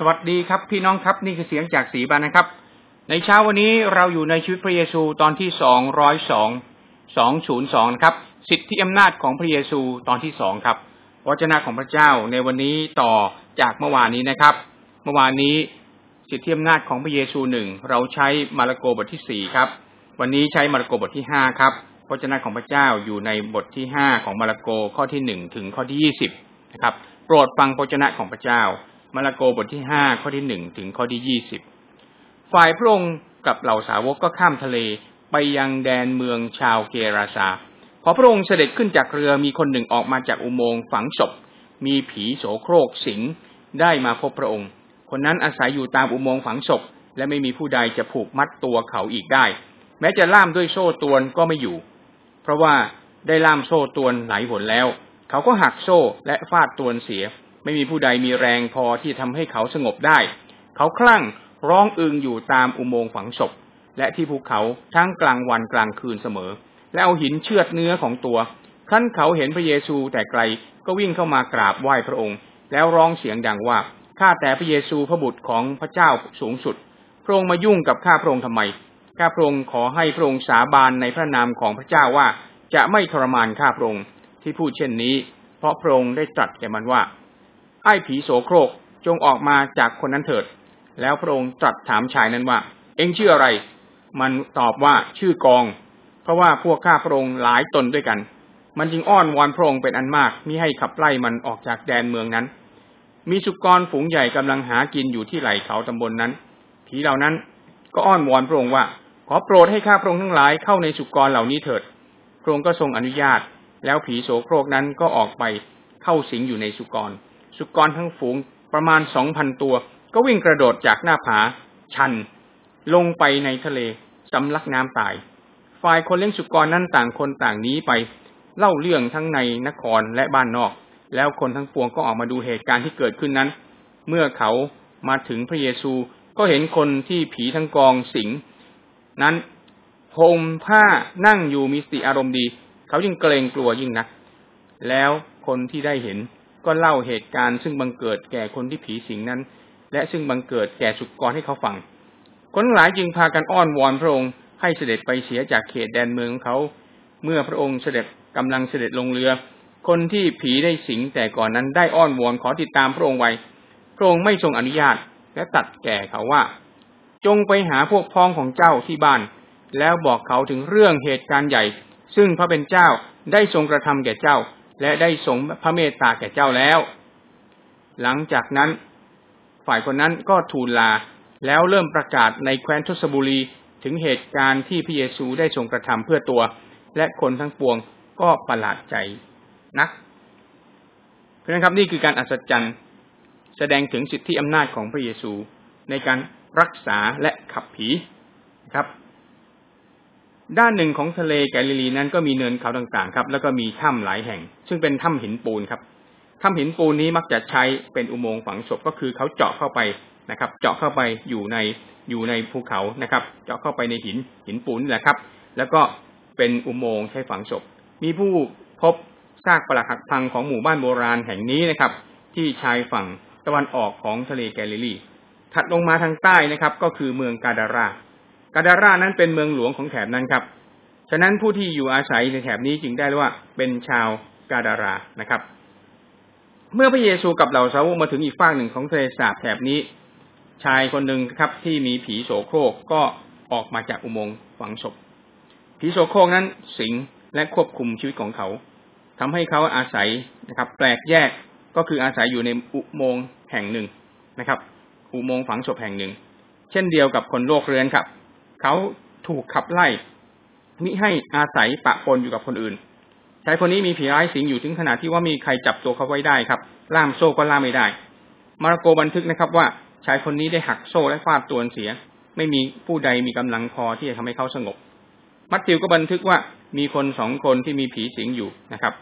สวัสดีครับพี่น้องครับนี่คือเสียงจากสีบานนะครับ ในเช้าวันนี้เราอยู่ในชีวิตพระเยซูตอนที่สองร้อยสองสองศูนย์สองครับ สิทธิอำนาจของพระเยซูตอนที่สองครับวจนะของพระเจ้าในวันนี้ต่อจากเมื่อวานนี้นะครับ เมื่อวานนี้สิทธิอำนาจของพระเยซูหนึ่งเราใช้มาระโกบทที่สี่ครับ วันนี้ใช้มาระโกบทที่ห้าครับพระเจ้าของพระเจ้าอยู่ในบทที่ห้าของมาระโกข้อที่หนึ่งถึงข้อที่ยี่สิบนะครับ โปรดฟังพระเจ้าของพระเจ้า มาระโกบทที่ห้าข้อที่หนึ่งถึงข้อที่ยี่สิบฝ่ายพระองค์กับเหล่าสาวกก็ข้ามทะเลไปยังแดนเมืองชาวเกราซาพอพระองค์เสด็จขึ้นจากเรือมีคนหนึ่งออกมาจากอุโมงค์ฝังศพมีผีโสโครกสิงได้มาพบพระองค์ คนนั้นอาศัยอยู่ตามอุโมงค์ฝังศพและไม่มีผู้ใดจะผูกมัดตัวเขาอีกได้ แม้จะล่ามด้วยโซ่ตวนก็ไม่อยู่ เพราะว่าได้ล่ามโซ่ตวนหลายหนแล้ว เขาก็หักโซ่และฟาดตวนเสีย ไม่มีผู้ใดมีแรงพอที่ทำให้เขาสงบได้ เขาคลั่งร้องอึงอยู่ตามอุโมงค์ฝังศพ และที่ภูเขาทั้งกลางวันกลางคืนเสมอ และเอาหินเชือดเนื้อของตัวครั้นเขาเห็นพระเยซูแต่ไกลก็วิ่งเข้ามากราบไหว้พระองค์ แล้วร้องเสียงดังว่าข้าแต่พระเยซูพระบุตรของพระเจ้าสูงสุด พระองค์มายุ่งกับข้าพระองค์ทำไมข้าพระองค์ขอให้พระองค์สาบานในพระนามของพระเจ้าว่าจะไม่ทรมานข้าพระองค์ที่พูดเช่นนี้ เพราะพระองค์ได้ตรัสแก่มันว่า ไอ้ผีโสโครกจงออกมาจากคนนั้นเถิด แล้วพระองค์ตรัสถามชายนั้นว่า เอ็งชื่ออะไร มันตอบว่าชื่อกอง เพราะว่าพวกข้าพระองค์หลายตนด้วยกัน มันจึงอ้อนวอนพระองค์เป็นอันมากมิให้ขับไล่มันออกจากแดนเมืองนั้น มีสุกรฝูงใหญ่กำลังหากินอยู่ที่ไหล่เขาตำบลนนั้น ผีเหล่านั้นก็อ้อนวอนพระองค์ว่า ขอโปรดให้ข้าพระองค์ทั้งหลายเข้าในสุกรเหล่านี้เถิด พระองค์ก็ทรงอนุญาต แล้วผีโสโครกนั้นก็ออกไปเข้าสิงอยู่ในสุกร สุกรทั้งฝูงประมาณสองพันตัว ก็วิ่งกระโดดจากหน้าผา ชัน ลงไปในทะเลสำลักน้ำตาย ฝ่ายคนเลี้ยงสุกรนั้นต่างคนต่างนี้ไป เล่าเรื่องทั้งในนครและบ้านนอก แล้วคนทั้งปวงก็ออกมาดูเหตุการณ์ที่เกิดขึ้นนั้น เมื่อเขามาถึงพระเยซูก็เห็นคนที่ผีทั้งกองสิง นั้นห่มผ้านั่งอยู่มีสติอารมณ์ดี เขายิ่งเกรงกลัวยิ่งนัก แล้วคนที่ได้เห็น ก็เล่าเหตุการณ์ซึ่งบังเกิดแก่คนที่ผีสิงนั้น และซึ่งบังเกิดแก่สุกรให้เขาฟัง คนหลายจึงพากันอ้อนวอนพระองค์ให้เสด็จไปเสียจากเขตแดนเมืองของเขา เมื่อพระองค์เสด็จกำลังเสด็จลงเรือ คนที่ผีได้สิงแต่ก่อนนั้นได้อ้อนวอนขอติดตามพระองค์ไว้ พระองค์ไม่ทรงอนุญาตและตัดแก่เขาว่า จงไปหาพวกพ้องของเจ้าที่บ้าน แล้วบอกเขาถึงเรื่องเหตุการณ์ใหญ่ ซึ่งพระเป็นเจ้าได้ทรงกระทำแก่เจ้า และได้ทรงพระเมตตาแก่เจ้าแล้ว หลังจากนั้น ฝ่ายคนนั้นก็ทูลลา แล้วเริ่มประกาศในแคว้นทศบุรีถึงเหตุการณ์ที่พระเยซูได้ทรงกระทำเพื่อตัว และคนทั้งปวงก็ประหลาดใจนัก เพราะนั้นครับนี่คือการอัศจรรย์ แสดงถึงสิทธิอำนาจของพระเยซูในการรักษาและขับผีครับ ด้านหนึ่งของทะเลแกลิลีนั้นก็มีเนินเขาต่างๆ ครับ แล้วก็มีถ้ำหลายแห่ง ซึ่งเป็นถ้ำหินปูนครับถ้ำหินปูนนี้มักจะใช้เป็นอุโมงค์ฝังศพก็คือเขาเจาะเข้าไปนะครับ เจาะเข้าไปอยู่ในอยู่ในภูเขานะครับ เจาะเข้าไปในหินหินปูนนี่แหละครับ แล้วก็เป็นอุโมงค์ใช้ฝังศพ มีผู้พบซากปรักหักพังของหมู่บ้านโบราณแห่งนี้นะครับ ที่ชายฝั่งตะวันออกของทะเลแกลิลีถัดลงมาทางใต้นะครับ ก็คือเมืองกาดารา กาดารานั้นเป็นเมืองหลวงของแถบนั้นครับ ฉะนั้นผู้ที่อยู่อาศัยในแถบนี้จึงได้เรียกว่าเป็นชาวกาดารานะครับ เมื่อพระเยซูกับเหล่าสาวกมาถึงอีกฝั่งหนึ่งของทะเลสาบแถบนี้ ชายคนหนึ่งครับที่มีผีโสโครกก็ออกมาจากอุโมงค์ฝังศพ ผีโสโครกนั้นสิงและควบคุมชีวิตของเขาทำให้เขาอาศัยนะครับ แปลกแยกก็คืออาศัยอยู่ในอุโมงค์แห่งหนึ่งนะครับ อุโมงค์ฝังศพแห่งหนึ่ง เช่นเดียวกับคนโรคเรื้อนครับ เขาถูกขับไล่ มิให้อาศัยปะปนอยู่กับคนอื่นชายคนนี้มีผีร้ายสิงอยู่ถึงขนาดที่ว่ามีใครจับตัวเขาไว้ได้ครับ ล่ามโซ่ก็ล่ามไม่ได้ มาระโกบันทึกนะครับว่าชายคนนี้ได้หักโซ่และฟาดตัวเสีย ไม่มีผู้ใดมีกำลังพอที่จะทำให้เขาสงบ มัทธิวก็บันทึกว่ามีคนสองคนที่มีผีสิงอยู่นะครับ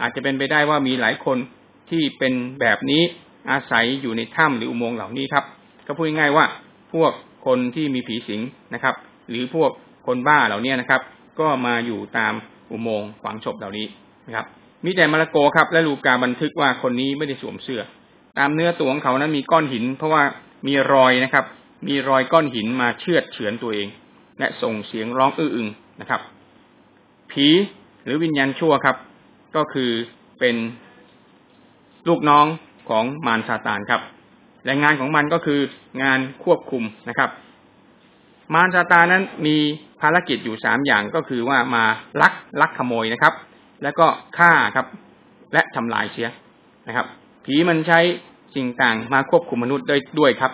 อาจจะเป็นไปได้ว่ามีหลายคนที่เป็นแบบนี้อาศัยอยู่ในถ้ำหรืออุโมงค์เหล่านี้ครับ ก็พูดง่ายว่าพวกคนที่มีผีสิงนะครับ หรือพวกคนบ้าเหล่านี้นะครับ ก็มาอยู่ตามอุโมงค์ฝังศพเหล่านี้นะครับ มีแต่มาระโกครับ และลูกาบันทึกว่าคนนี้ไม่ได้สวมเสื้อ ตามเนื้อตัวของเขานั้นมีก้อนหิน เพราะว่ามีรอยนะครับ มีรอยก้อนหินมาเชือดเฉือนตัวเอง และส่งเสียงร้องอื้ออึงนะครับ ผีหรือวิญญาณชั่วครับ ก็คือเป็นลูกน้องของมารซาตานครับ และงานของมันก็คืองานควบคุมนะครับ มารซาตานั้นมีภารกิจอยู่สามอย่างก็คือว่ามาลักลักขโมยนะครับ แล้วก็ฆ่าครับ และทำลายเสียนะครับ ผีมันใช้สิ่งต่างมาควบคุมมนุษย์ด้วยด้วยครับ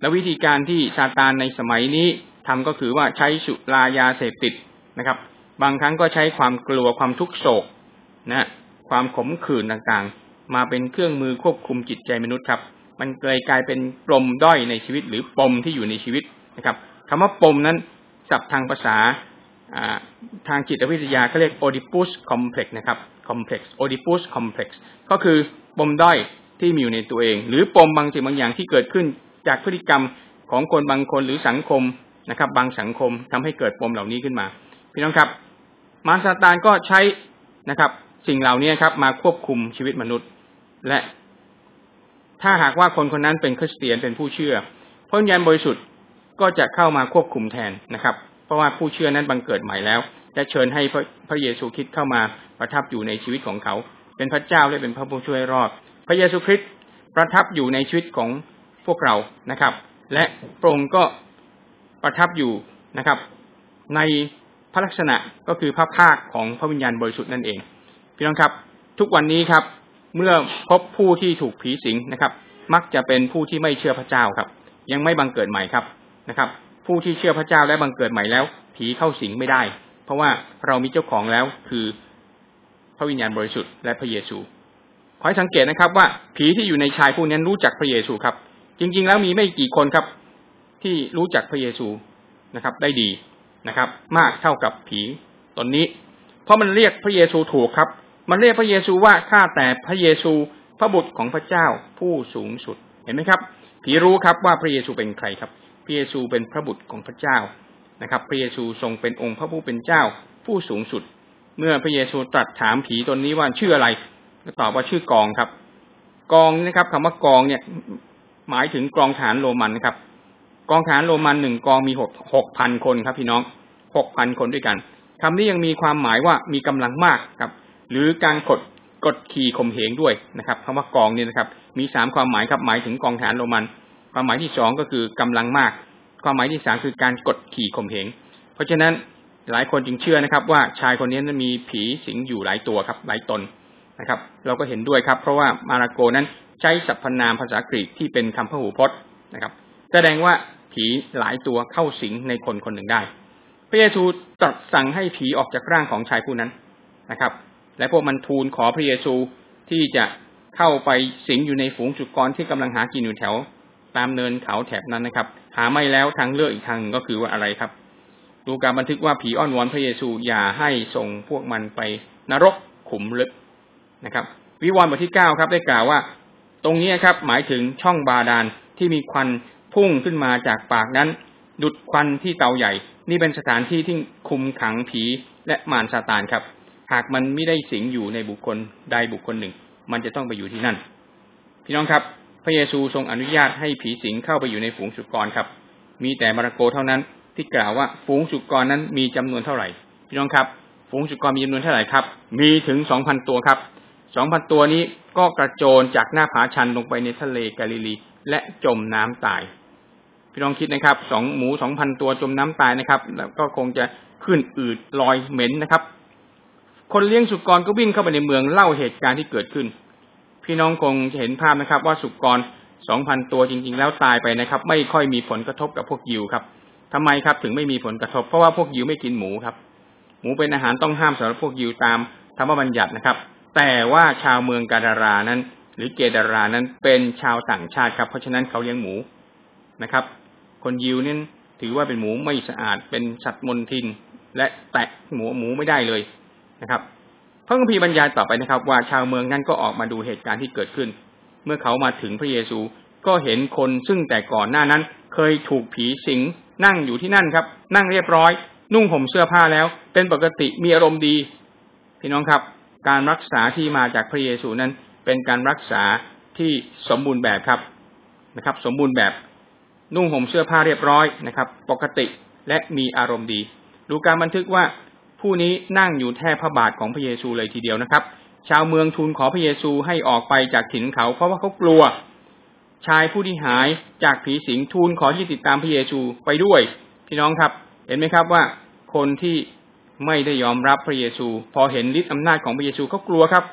และวิธีการที่ซาตานในสมัยนี้ทำก็คือว่าใช้สุรายาเสพติดนะครับ บางครั้งก็ใช้ความกลัวความทุกโศกนะความขมขื่นต่างๆ มาเป็นเครื่องมือควบคุมจิตใจมนุษย์ครับ มันเลยกลายเป็นปมด้อยในชีวิตหรือปมที่อยู่ในชีวิตนะครับ คำว่าปมนั้นศัพท์ทางภาษาทางจิตวิทยาเขาเรียก Oedipus complex นะครับ complex Oedipus complex ก็คือปมด้อยที่มีอยู่ในตัวเอง หรือปมบางสิ่งบางอย่างที่เกิดขึ้นจากพฤติกรรมของคนบางคนหรือสังคมนะครับ บางสังคมทำให้เกิดปมเหล่านี้ขึ้นมา พี่น้องครับ มารซาตานก็ใช้นะครับ สิ่งเหล่านี้ครับ มาควบคุมชีวิตมนุษย์ และถ้าหากว่าคนคนนั้นเป็นคริสเตียนเป็นผู้เชื่อพระวิญญาณบริสุทธิ์ ก็จะเข้ามาควบคุมแทนนะครับ เพราะว่าผู้เชื่อนั้นบังเกิดใหม่แล้ว และเชิญให้พระพระเยซูคริสต์เข้ามาประทับอยู่ในชีวิตของเขา เป็นพระเจ้าและเป็นพระผู้ช่วยรอด พระเยซูคริสต์ประทับอยู่ในชีวิตของพวกเรานะครับ และพระองค์ก็ประทับอยู่นะครับ ในพระลักษณะก็คือพระภาคของพระวิญญาณบริสุทธิ์นั่นเองพี่น้องครับ ทุกวันนี้ครับ เมื่อพบผู้ที่ถูกผีสิงนะครับ มักจะเป็นผู้ที่ไม่เชื่อพระเจ้าครับ ยังไม่บังเกิดใหม่ครับ นะครับ ผู้ที่เชื่อพระเจ้าและบังเกิดใหม่แล้ว ผีเข้าสิงไม่ได้ เพราะว่าเรามีเจ้าของแล้วคือพระวิญญาณบริสุทธิ์และพระเยซูขอให้สังเกตนะครับว่าผีที่อยู่ในชายผู้นี้รู้จักพระเยซูครับ จริง ๆ แล้วมีไม่กี่คนครับ ที่รู้จักพระเยซูนะครับ ได้ดีนะครับ มากเท่ากับผีตนนี้ เพราะมันเรียกพระเยซูถูกครับ มันเรียกพระเยซูว่าข้าแต่พระเยซูพระบุตรของพระเจ้าผู้สูงสุดเห็นไหมครับ ผีรู้ครับว่าพระเยซูเป็นใครครับ พระเยซูเป็นพระบุตรของพระเจ้านะครับ พระเยซูทรงเป็นองค์พระผู้เป็นเจ้าผู้สูงสุด เมื่อพระเยซูตรัสถามผีตนนี้ว่าชื่ออะไรก็ตอบว่าชื่อกองครับ กองนะครับคำว่ากองเนี่ย หมายถึงกองฐานโรมันนะครับ กองฐานโรมันหนึ่งกองมีหกหกพันคนครับ พี่น้องหกพันคนด้วยกันคำนี้ยังมีความหมายว่ามีกำลังมากครับ หรือการกดกดขี่ข่มเหงด้วยนะครับคำว่ากองเนี่ยนะครับ มีสามความหมายครับ หมายถึงกองฐานโรมัน ความหมายที่สองก็คือกำลังมาก ความหมายที่สามคือการกดขี่ข่มเหง เพราะฉะนั้นหลายคนจึงเชื่อนะครับ ว่าชายคนนี้นั้นมีผีสิงอยู่หลายตัวครับ หลายตนนะครับ เราก็เห็นด้วยครับ เพราะว่ามาราโกนั้นใช้สรรพนามภาษากรีกที่เป็นคำพหูพจน์นะครับ แสดงว่าผีหลายตัวเข้าสิงในคนคนหนึ่งได้ พระเยซูตรัสสั่งให้ผีออกจากร่างของชายผู้นั้นนะครับ และพวกมันทูลขอพระเยซูที่จะเข้าไปสิงอยู่ในฝูงจุกรที่กำลังหากินอยู่แถว ตามเนินเขาแถบนั้นนะครับ หาไม่แล้วทางเลือกอีกทางก็คือว่าอะไรครับ ดูการบันทึกว่าผีอ้อนวอนพระเยซูอย่าให้ส่งพวกมันไปนรกขุมลึกนะครับ วิวรณ์บทที่เก้าครับ ได้กล่าวว่า ตรงนี้ครับ หมายถึงช่องบาดาลที่มีควันพุ่งขึ้นมาจากปากนั้น ดุดควันที่เตาใหญ่ นี่เป็นสถานที่ที่คุมขังผีและมารซาตานครับ หากมันไม่ได้สิงอยู่ในบุคคลใดบุคคลหนึ่ง มันจะต้องไปอยู่ที่นั่น พี่น้องครับ พระเยซูทรงอนุญาตให้ผีสิงเข้าไปอยู่ในฝูงสุกรครับ มีแต่มาระโกเท่านั้นที่กล่าวว่าฝูงสุกรนั้นมีจำนวนเท่าไหร่ พี่น้องครับ ฝูงสุกรมีจำนวนเท่าไหร่ครับ มีถึงสองพันตัวครับสองพันตัวนี้ก็กระโจนจากหน้าผาชันลงไปในทะเลกาลิลี และจมน้ำตาย พี่น้องคิดนะครับสองหมูสองพันตัวจมน้ำตายนะครับ แล้วก็คงจะขึ้นอืดลอยเหม็นนะครับ คนเลี้ยงสุกรก็วิ่งเข้าไปในเมืองเล่าเหตุการณ์ที่เกิดขึ้น พี่น้องคงจะเห็นภาพนะครับ ว่าสุกรสองพันตัวจริง ๆ แล้วตายไปนะครับ ไม่ค่อยมีผลกระทบกับพวกยิวครับทำไมครับถึงไม่มีผลกระทบ เพราะว่าพวกยิวไม่กินหมูครับ หมูเป็นอาหารต้องห้ามสำหรับพวกยิวตามธรรมบัญญัตินะครับ แต่ว่าชาวเมืองกาดารานั้น หรือเกดารานั้นเป็นชาวต่างชาติครับ เพราะฉะนั้นเขาเลี้ยงหมูนะครับ คนยิวนี่ถือว่าเป็นหมูไม่สะอาดเป็นสัตว์มนทิน และแตะหมูหมูไม่ได้เลยนะครับ พระคัมภีร์บรรยายต่อไปนะครับ ว่าชาวเมืองนั้นก็ออกมาดูเหตุการณ์ที่เกิดขึ้น เมื่อเขามาถึงพระเยซูก็เห็นคนซึ่งแต่ก่อนหน้านั้น เคยถูกผีสิงนั่งอยู่ที่นั่นครับ นั่งเรียบร้อย นุ่งห่มเสื้อผ้าแล้ว เป็นปกติมีอารมณ์ดี พี่น้องครับ การรักษาที่มาจากพระเยซูนั้น เป็นการรักษาที่สมบูรณ์แบบครับนะครับ สมบูรณ์แบบนุ่งห่มเสื้อผ้าเรียบร้อยนะครับ ปกติและมีอารมณ์ดี ดูการบันทึกว่า ผู้นี้นั่งอยู่แทบพระบาทของพระเยซูเลยทีเดียวนะครับ ชาวเมืองทูลขอพระเยซูให้ออกไปจากถิ่นเขา เพราะว่าเขากลัว ชายผู้ที่หายจากผีสิงทูลขอที่ติดตามพระเยซูไปด้วย พี่น้องครับ เห็นไหมครับว่า คนที่ไม่ได้ยอมรับพระเยซู พอเห็นฤทธิ์อำนาจของพระเยซูเขากลัวครับ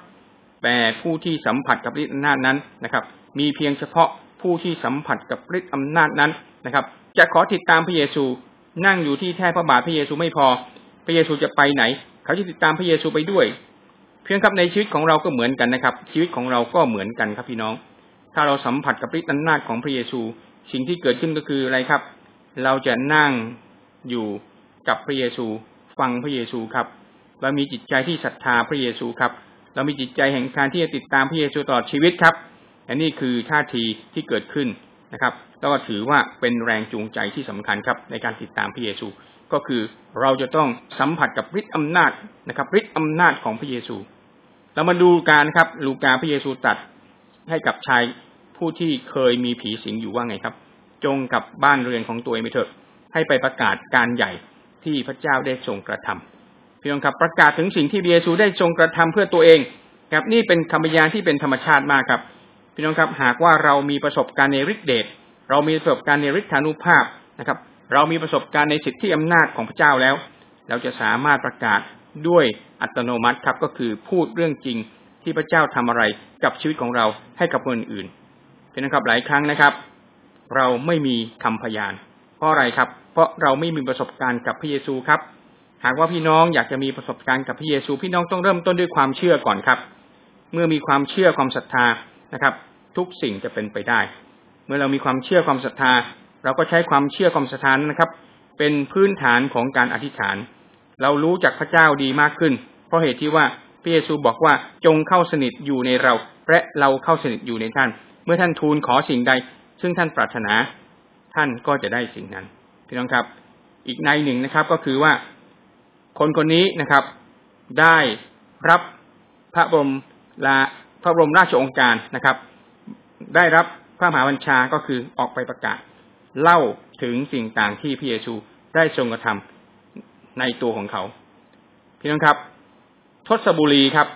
แต่ผู้ที่สัมผัสกับฤทธิ์อำนาจนั้นนะครับ มีเพียงเฉพาะผู้ที่สัมผัสกับฤทธิ์อำนาจนั้นนะครับ จะขอติดตามพระเยซู นั่งอยู่ที่แท่พระบาทพระเยซูไม่พอ พระเยซูจะไปไหน เขาจะติดตามพระเยซูไปด้วย เพียงครับในชีวิตของเราก็เหมือนกันนะครับ ชีวิตของเราก็เหมือนกันครับพี่น้อง ถ้าเราสัมผัสกับฤทธิ์อำนาจของพระเยซู สิ่งที่เกิดขึ้นก็คืออะไรครับ เราจะนั่งอยู่กับพระเยซู ฟังพระเยซูครับเรามีจิตใจที่ศรัทธาพระเยซูครับ เรามีจิตใจแห่งการที่จะติดตามพระเยซูตลอดชีวิตครับอันนี้คือท่าทีที่เกิดขึ้นนะครับแล้วก็ถือว่าเป็นแรงจูงใจที่สำคัญครับในการติดตามพระเยซู ก็คือเราจะต้องสัมผัสกับฤทธิ์อำนาจนะครับฤทธิ์อำนาจของพระเยซู เรามาดูการครับ ลูกาพระเยซูตัดให้กับชายผู้ที่เคยมีผีสิงอยู่ว่าไงครับ จงกับบ้านเรือนของตัวเองไปเถอะให้ไปประกาศการใหญ่ที่พระเจ้าได้ทรงกระทำพี่น้องครับประกาศถึงสิ่งที่พระเยซูได้ทรงกระทำเพื่อตัวเองครับนี่เป็นคำพยานที่เป็นธรรมชาติมากครับพี่น้องครับหากว่าเรามีประสบการณ์ในฤทธิเดชเรามีประสบการณ์ในฤทธานุภาพนะครับ เรามีประสบการณ์ในสิทธิอำนาจของพระเจ้าแล้ว เราจะสามารถประกาศด้วยอัตโนมัติครับก็คือพูดเรื่องจริงที่พระเจ้าทำอะไรกับชีวิตของเราให้กับคนอื่นเป็นนะครับหลายครั้งนะครับ เราไม่มีคำพยาน เพราะอะไรครับ เพราะเราไม่มีประสบการณ์กับพระเยซูครับ หากว่าพี่น้องอยากจะมีประสบการณ์กับพระเยซู พี่น้องต้องเริ่มต้นด้วยความเชื่อก่อนครับ เมื่อมีความเชื่อความศรัทธานะครับ ทุกสิ่งจะเป็นไปได้ เมื่อเรามีความเชื่อความศรัทธา เราก็ใช้ความเชื่อความศรัทธานะครับ เป็นพื้นฐานของการอธิษฐาน เรารู้จักพระเจ้าดีมากขึ้น เพราะเหตุที่ว่าพระเยซูบอกว่าจงเข้าสนิทอยู่ในเรา และเราเข้าสนิทอยู่ในท่าน เมื่อท่านทูลขอสิ่งใด ซึ่งท่านปรารถนา ท่านก็จะได้สิ่งนั้นพี่น้องครับ อีกในหนึ่งนะครับก็คือว่าคนคนนี้นะครับ ได้รับพระบรมลาพระบรมราชองการนะครับ ได้รับพระมหาบัญชาก็คือออกไปประกาศ เล่าถึงสิ่งต่างที่พระเยซูได้ทรงกระทำในตัวของเขาพี่น้องครับ ทศบุรีครับ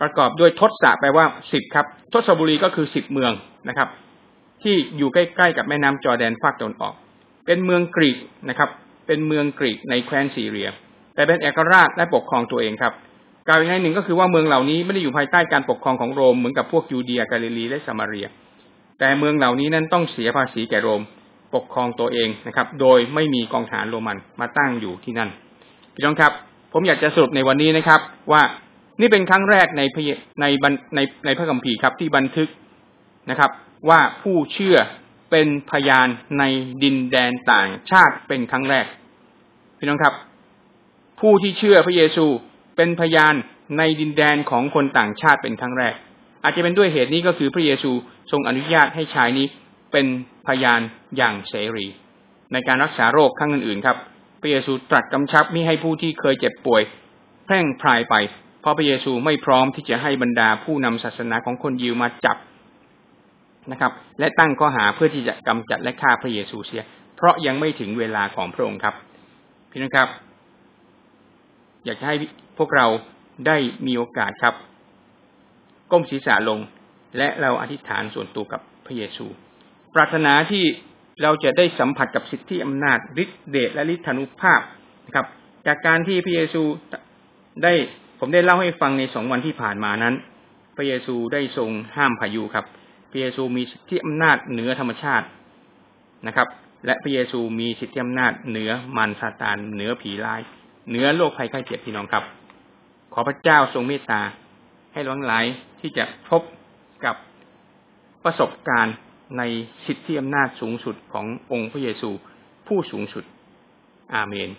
ประกอบด้วยทศะแปลว่าสิบครับ ทศบุรีก็คือสิบเมืองนะครับ ที่อยู่ใกล้ๆกับแม่น้ำจอแดนภาคตะวันออก เป็นเมืองกรีกนะครับ เป็นเมืองกรีกในแคว้นซีเรีย แต่เป็นเอกราชและปกครองตัวเองครับกล่าวอีกในหนึ่งก็คือว่าเมืองเหล่านี้ไม่ได้อยู่ภายใต้การปกครองของโรมเหมือนกับพวกยูเดียกาลิลีและสมาเรีย แต่เมืองเหล่านี้นั้นต้องเสียภาษีแก่โรม ปกครองตัวเองนะครับ โดยไม่มีกองฐานโรมันมาตั้งอยู่ที่นั่นพี่น้องครับ ผมอยากจะสรุปในวันนี้นะครับ ว่านี่เป็นครั้งแรกในในในในพระคัมภีร์ครับที่บันทึกนะครับ ว่าผู้เชื่อเป็นพยานในดินแดนต่างชาติเป็นครั้งแรกพี่น้องครับ ผู้ที่เชื่อพระเยซูเป็นพยานในดินแดนของคนต่างชาติเป็นครั้งแรก อาจจะเป็นด้วยเหตุนี้ก็คือพระเยซูทรงอนุญาตให้ชายนี้ เป็นพยานอย่างเสรี ในการรักษาโรคครั้งอื่นๆครับพระเยซูตรัสกำชับมิให้ผู้ที่เคยเจ็บป่วยแพร่งพรายไป เพราะพระเยซูไม่พร้อมที่จะให้บรรดาผู้นำศาสนาของคนยิวมาจับนะครับ และตั้งข้อหาเพื่อที่จะกำจัดและฆ่าพระเยซูเสีย เพราะยังไม่ถึงเวลาของพระองค์ครับ พี่น้องครับ อยากจะให้พวกเราได้มีโอกาสครับ ก้มศีรษะลงและเราอธิษฐานส่วนตัวกับพระเยซู ปรารถนาที่เราจะได้สัมผัสกับสิทธิอำนาจฤทธิเดชและฤทธานุภาพนะครับ จากการที่พระเยซูได้ผมได้เล่าให้ฟังในสองวันที่ผ่านมานั้น พระเยซูได้ทรงห้ามพายุครับ พระเยซูมีสิทธิอำนาจเหนือธรรมชาตินะครับ และพระเยซูมีสิทธิอำนาจเหนือมันซาตานเหนือผีร้าย เหนือโรคภัยไข้เจ็บพี่น้องครับ ขอพระเจ้าทรงเมตตาให้หลวงหลายที่จะพบกับประสบการณ์ ในสิทธิอำนาจสูงสุดขององค์พระเยซูผู้สูงสุด อาเมน